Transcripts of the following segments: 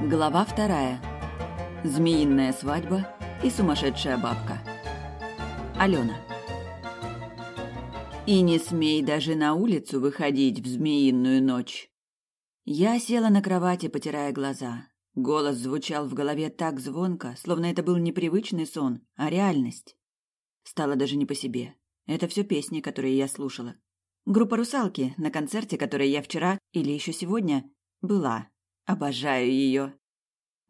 Глава вторая. Змеиная свадьба и сумасшедшая бабка. Алена. И не смей даже на улицу выходить в змеиную ночь. Я села на кровати, потирая глаза. Голос звучал в голове так звонко, словно это был не привычный сон, а реальность. Стало даже не по себе. Это все песни, которые я слушала. Группа «Русалки», на концерте, который я вчера или еще сегодня была. Обожаю ее.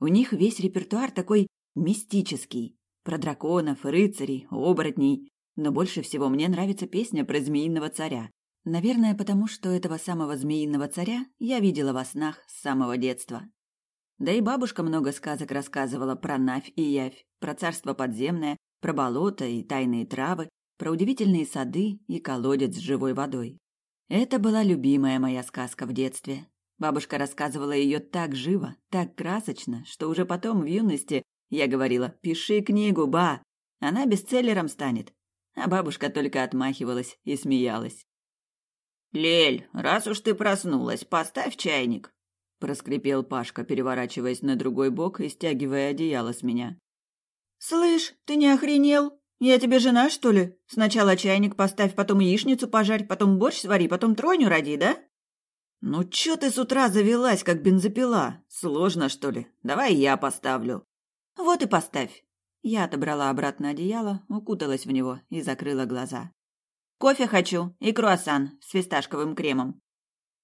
У них весь репертуар такой мистический. Про драконов, рыцарей, оборотней. Но больше всего мне нравится песня про змеиного царя. Наверное, потому что этого самого змеиного царя я видела во снах с самого детства. Да и бабушка много сказок рассказывала про Навь и Явь, про царство подземное, про болото и тайные травы, про удивительные сады и колодец с живой водой. Это была любимая моя сказка в детстве. Бабушка рассказывала ее так живо, так красочно, что уже потом в юности я говорила «Пиши книгу, ба!» Она бестселлером станет. А бабушка только отмахивалась и смеялась. «Лель, раз уж ты проснулась, поставь чайник», — проскрипел Пашка, переворачиваясь на другой бок и стягивая одеяло с меня. «Слышь, ты не охренел? Я тебе жена, что ли? Сначала чайник поставь, потом яичницу пожарь, потом борщ свари, потом тройню роди, да?» «Ну чё ты с утра завелась, как бензопила? Сложно, что ли? Давай я поставлю». «Вот и поставь». Я отобрала обратно одеяло, укуталась в него и закрыла глаза. «Кофе хочу и круассан с фисташковым кремом».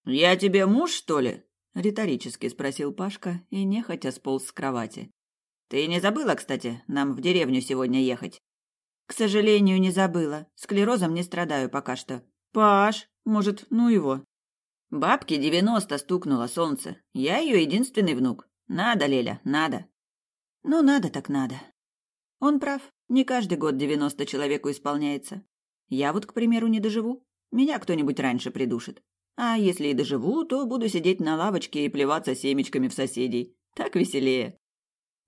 «Я тебе муж, что ли?» — риторически спросил Пашка и нехотя сполз с кровати. «Ты не забыла, кстати, нам в деревню сегодня ехать?» «К сожалению, не забыла. Склерозом не страдаю пока что. Паш, может, ну его?» Бабке девяносто стукнуло солнце. Я ее единственный внук. Надо, Леля, надо. Ну, надо так надо. Он прав. Не каждый год девяносто человеку исполняется. Я вот, к примеру, не доживу. Меня кто-нибудь раньше придушит. А если и доживу, то буду сидеть на лавочке и плеваться семечками в соседей. Так веселее.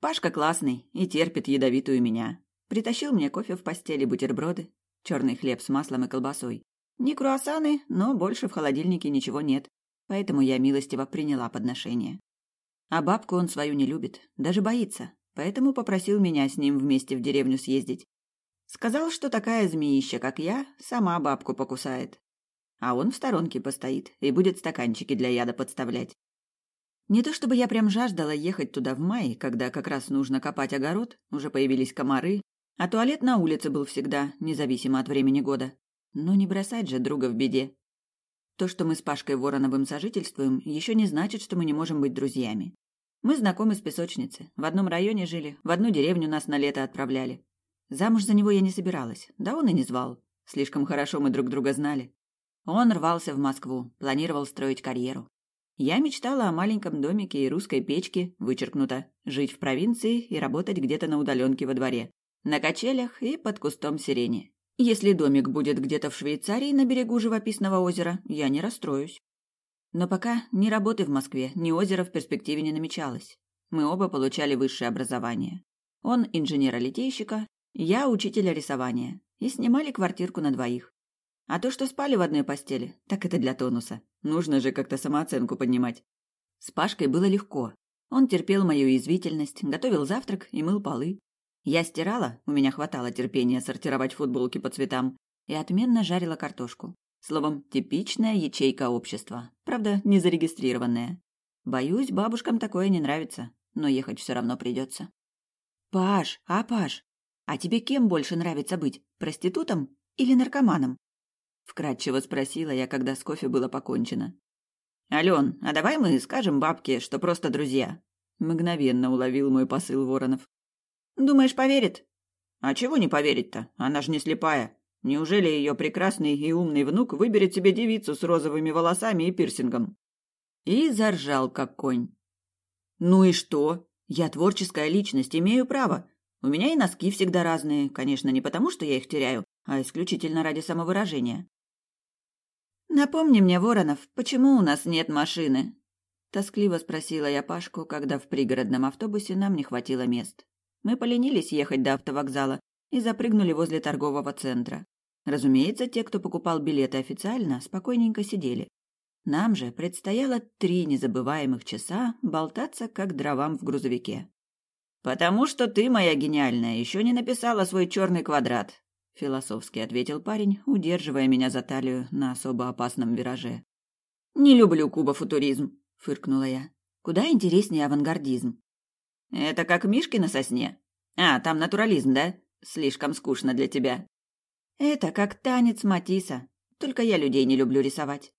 Пашка классный и терпит ядовитую меня. Притащил мне кофе в постели, бутерброды, черный хлеб с маслом и колбасой. Не круассаны, но больше в холодильнике ничего нет, поэтому я милостиво приняла подношение. А бабку он свою не любит, даже боится, поэтому попросил меня с ним вместе в деревню съездить. Сказал, что такая змеища, как я, сама бабку покусает. А он в сторонке постоит и будет стаканчики для яда подставлять. Не то чтобы я прям жаждала ехать туда в мае, когда как раз нужно копать огород, уже появились комары, а туалет на улице был всегда, независимо от времени года. Но не бросать же друга в беде. То, что мы с Пашкой Вороновым сожительствуем, еще не значит, что мы не можем быть друзьями. Мы знакомы с песочницы, в одном районе жили, в одну деревню нас на лето отправляли. Замуж за него я не собиралась, да он и не звал. Слишком хорошо мы друг друга знали. Он рвался в Москву, планировал строить карьеру. Я мечтала о маленьком домике и русской печке, вычеркнуто, жить в провинции и работать где-то на удаленке во дворе, на качелях и под кустом сирени. Если домик будет где-то в Швейцарии на берегу живописного озера, я не расстроюсь. Но пока ни работы в Москве, ни озера в перспективе не намечалось. Мы оба получали высшее образование. Он инженера-литейщика, я учителя рисования. И снимали квартирку на двоих. А то, что спали в одной постели, так это для тонуса. Нужно же как-то самооценку поднимать. С Пашкой было легко. Он терпел мою язвительность, готовил завтрак и мыл полы. Я стирала, у меня хватало терпения сортировать футболки по цветам, и отменно жарила картошку. Словом, типичная ячейка общества, правда, не зарегистрированная. Боюсь, бабушкам такое не нравится, но ехать все равно придется. «Паш, а Паш, а тебе кем больше нравится быть, проститутом или наркоманом?» Вкратчиво спросила я, когда с кофе было покончено. «Ален, а давай мы скажем бабке, что просто друзья?» Мгновенно уловил мой посыл Воронов. Думаешь, поверит? А чего не поверить-то? Она ж не слепая. Неужели ее прекрасный и умный внук выберет себе девицу с розовыми волосами и пирсингом? И заржал, как конь. Ну и что? Я творческая личность, имею право. У меня и носки всегда разные, конечно, не потому, что я их теряю, а исключительно ради самовыражения. Напомни мне, Воронов, почему у нас нет машины? Тоскливо спросила я Пашку, когда в пригородном автобусе нам не хватило мест. Мы поленились ехать до автовокзала и запрыгнули возле торгового центра. Разумеется, те, кто покупал билеты официально, спокойненько сидели. Нам же предстояло три незабываемых часа болтаться, как дровам в грузовике. «Потому что ты, моя гениальная, еще не написала свой черный квадрат», — философски ответил парень, удерживая меня за талию на особо опасном вираже. «Не люблю кубофутуризм», — фыркнула я. «Куда интереснее авангардизм». «Это как мишки на сосне? А, там натурализм, да? Слишком скучно для тебя». «Это как танец Матисса, только я людей не люблю рисовать».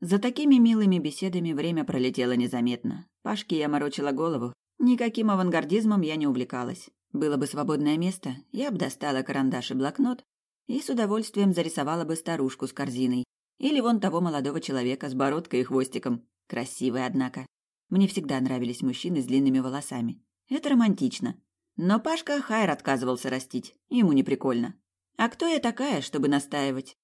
За такими милыми беседами время пролетело незаметно. Пашке я морочила голову. Никаким авангардизмом я не увлекалась. Было бы свободное место, я бы достала карандаш и блокнот и с удовольствием зарисовала бы старушку с корзиной. Или вон того молодого человека с бородкой и хвостиком. Красивый, однако. Мне всегда нравились мужчины с длинными волосами. Это романтично. Но Пашка Хайр отказывался растить. Ему не прикольно. А кто я такая, чтобы настаивать?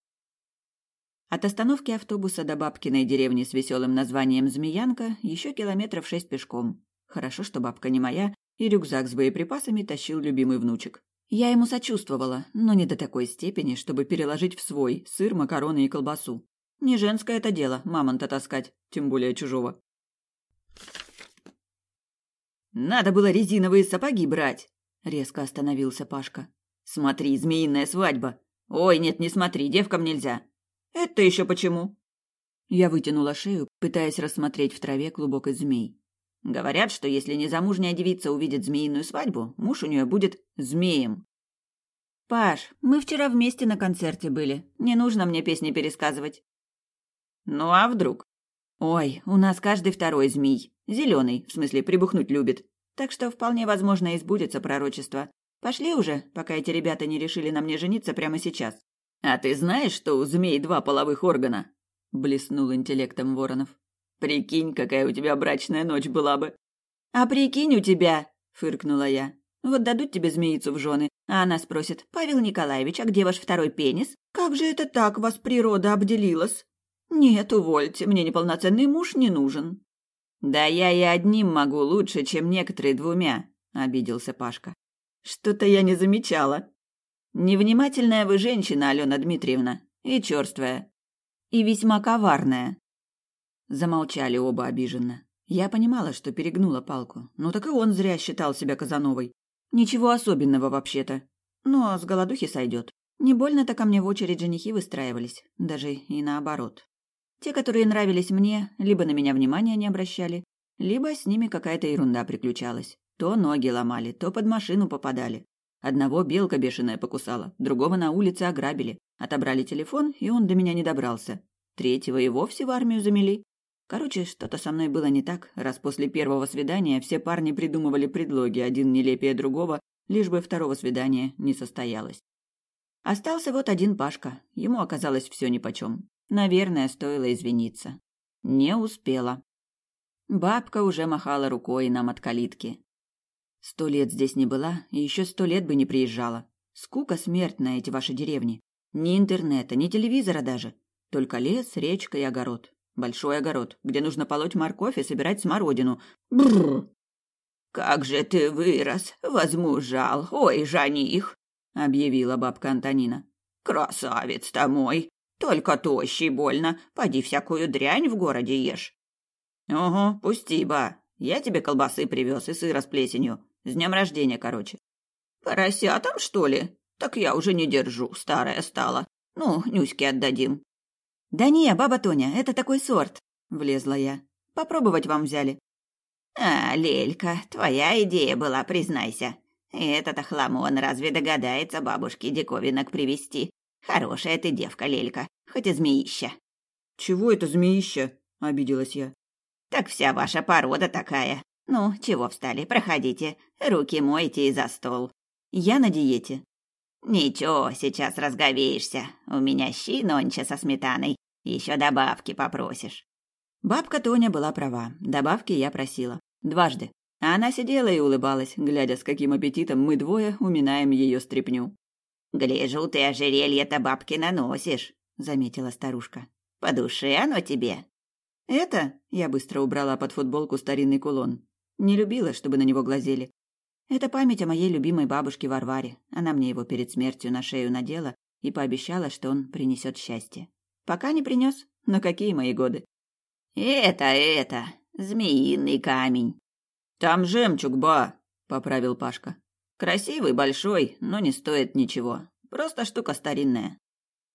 От остановки автобуса до бабкиной деревни с веселым названием «Змеянка» еще километров шесть пешком. Хорошо, что бабка не моя, и рюкзак с боеприпасами тащил любимый внучек. Я ему сочувствовала, но не до такой степени, чтобы переложить в свой сыр, макароны и колбасу. Не женское это дело мамонта таскать, тем более чужого. «Надо было резиновые сапоги брать!» — резко остановился Пашка. «Смотри, змеиная свадьба! Ой, нет, не смотри, девкам нельзя! Это еще почему? Я вытянула шею, пытаясь рассмотреть в траве клубок из змей. Говорят, что если незамужняя девица увидит змеиную свадьбу, муж у нее будет змеем. Паш, мы вчера вместе на концерте были. Не нужно мне песни пересказывать. Ну а вдруг? Ой, у нас каждый второй змей. Зеленый, в смысле, прибухнуть любит. Так что вполне возможно и сбудется пророчество. Пошли уже, пока эти ребята не решили на мне жениться прямо сейчас. «А ты знаешь, что у змей два половых органа?» — блеснул интеллектом Воронов. «Прикинь, какая у тебя брачная ночь была бы!» «А прикинь у тебя!» — фыркнула я. «Вот дадут тебе змеицу в жены, а она спросит, «Павел Николаевич, а где ваш второй пенис? Как же это так вас природа обделилась?» «Нет, увольте, мне неполноценный муж не нужен». «Да я и одним могу лучше, чем некоторые двумя», — обиделся Пашка. «Что-то я не замечала», Невнимательная вы женщина, Алена Дмитриевна, и черствая, и весьма коварная. Замолчали оба обиженно. Я понимала, что перегнула палку. Ну так и он зря считал себя Казановой. Ничего особенного вообще-то. Но с голодухи сойдет. Не больно-то ко мне в очередь женихи выстраивались. Даже и наоборот. Те, которые нравились мне, либо на меня внимания не обращали, либо с ними какая-то ерунда приключалась. То ноги ломали, то под машину попадали. Одного белка бешеная покусала, другого на улице ограбили, отобрали телефон, и он до меня не добрался. Третьего и вовсе в армию замели. Короче, что-то со мной было не так, раз после первого свидания все парни придумывали предлоги, один нелепее другого, лишь бы второго свидания не состоялось. Остался вот один Пашка, ему оказалось все нипочем. Наверное, стоило извиниться. Не успела. Бабка уже махала рукой нам от калитки. Сто лет здесь не была, и еще сто лет бы не приезжала. Скука смертная эти ваши деревни. Ни интернета, ни телевизора даже. Только лес, речка и огород. Большой огород, где нужно полоть морковь и собирать смородину. Бррр. «Как же ты вырос! Возмужал! Ой, жених!» — объявила бабка Антонина. «Красавец-то мой! Только тощий больно. Поди всякую дрянь в городе ешь». «Ого, пусти, ба. Я тебе колбасы привез и сыра с плесенью. С днем рождения, короче. Поросятам, что ли? Так я уже не держу, старая стала. Ну, Нюське отдадим. Да не, баба Тоня, это такой сорт, влезла я. Попробовать вам взяли. А, Лелька, твоя идея была, признайся. Этот охламон разве догадается бабушке диковинок привезти? Хорошая ты девка, Лелька, хоть и змеища. Чего это змеища? обиделась я. Так вся ваша порода такая. «Ну, чего встали? Проходите. Руки мойте и за стол. Я на диете». «Ничего, сейчас разговеешься. У меня щи нонче со сметаной. Еще добавки попросишь». Бабка Тоня была права. Добавки я просила. Дважды. А она сидела и улыбалась, глядя, с каким аппетитом мы двое уминаем ее стряпню. «Гляжу, ты ожерелье-то бабки наносишь», — заметила старушка. «По душе оно тебе?» «Это?» — я быстро убрала под футболку старинный кулон. Не любила, чтобы на него глазели. Это память о моей любимой бабушке Варваре. Она мне его перед смертью на шею надела и пообещала, что он принесет счастье. Пока не принес, но какие мои годы. Это, это, змеиный камень. Там жемчуг, ба, поправил Пашка. Красивый, большой, но не стоит ничего. Просто штука старинная.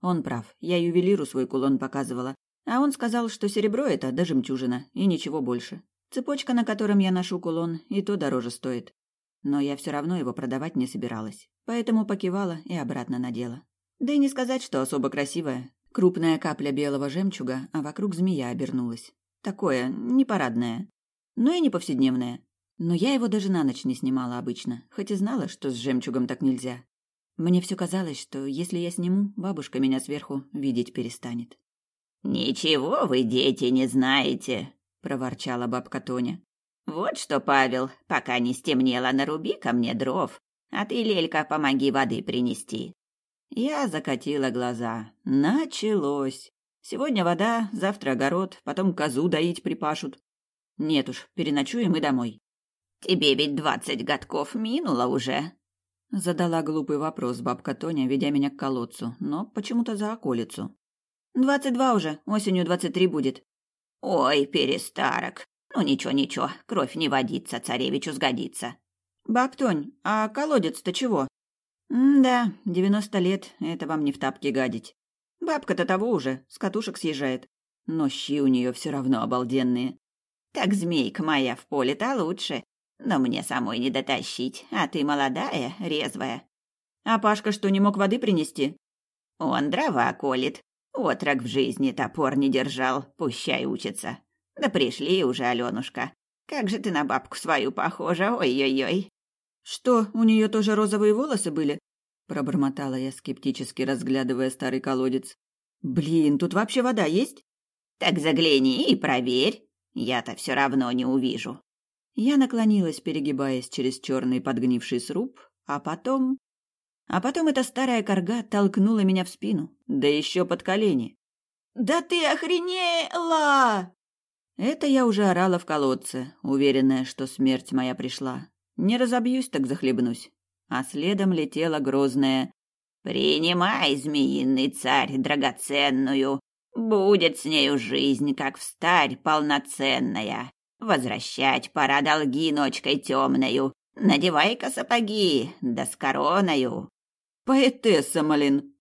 Он прав. Я ювелиру свой кулон показывала, а он сказал, что серебро это да жемчужина, и ничего больше. Цепочка, на котором я ношу кулон, и то дороже стоит. Но я все равно его продавать не собиралась, поэтому покивала и обратно надела. Да и не сказать, что особо красивая. Крупная капля белого жемчуга, а вокруг змея обернулась. Такое, непарадное. Но и не повседневное. Но я его даже на ночь не снимала обычно, хоть и знала, что с жемчугом так нельзя. Мне все казалось, что если я сниму, бабушка меня сверху видеть перестанет. «Ничего вы, дети, не знаете», — проворчала бабка Тоня. «Вот что, Павел, пока не стемнело, наруби ко мне дров, а ты, Лелька, помоги воды принести». Я закатила глаза. Началось. Сегодня вода, завтра огород, потом козу доить припашут. Нет уж, переночуем и домой. «Тебе ведь двадцать годков минуло уже», — задала глупый вопрос бабка Тоня, ведя меня к колодцу, но почему-то за околицу. «Двадцать два уже, осенью двадцать три будет». «Ой, перестарок. Ну ничего-ничего, кровь не водится, царевичу сгодится». «Баб Тонь, а колодец-то чего?» «Да, девяносто лет, это вам не в тапке гадить. Бабка-то того уже, с катушек съезжает. Но щи у нее все равно обалденные». «Так змейка моя в поле-то лучше, но мне самой не дотащить, а ты молодая, резвая». «А Пашка что, не мог воды принести?» «Он дрова колет, Отрок в жизни топор не держал, пущай учится. Да пришли уже, Алёнушка. Как же ты на бабку свою похожа, ой-ой-ой. Что, у нее тоже розовые волосы были? Пробормотала я скептически, разглядывая старый колодец. Блин, тут вообще вода есть? Так загляни и проверь. Я-то все равно не увижу. Я наклонилась, перегибаясь через черный подгнивший сруб, а потом а потом эта старая корга толкнула меня в спину, да еще под колени. «Да ты охренела!» Это я уже орала в колодце, уверенная, что смерть моя пришла. Не разобьюсь, так захлебнусь. А следом летела грозная «Принимай, змеиный царь, драгоценную, будет с нею жизнь, как в старь полноценная. Возвращать пора долги ночкой темною, надевай-ка сапоги, да с короною». «Поэтесса, Малин!»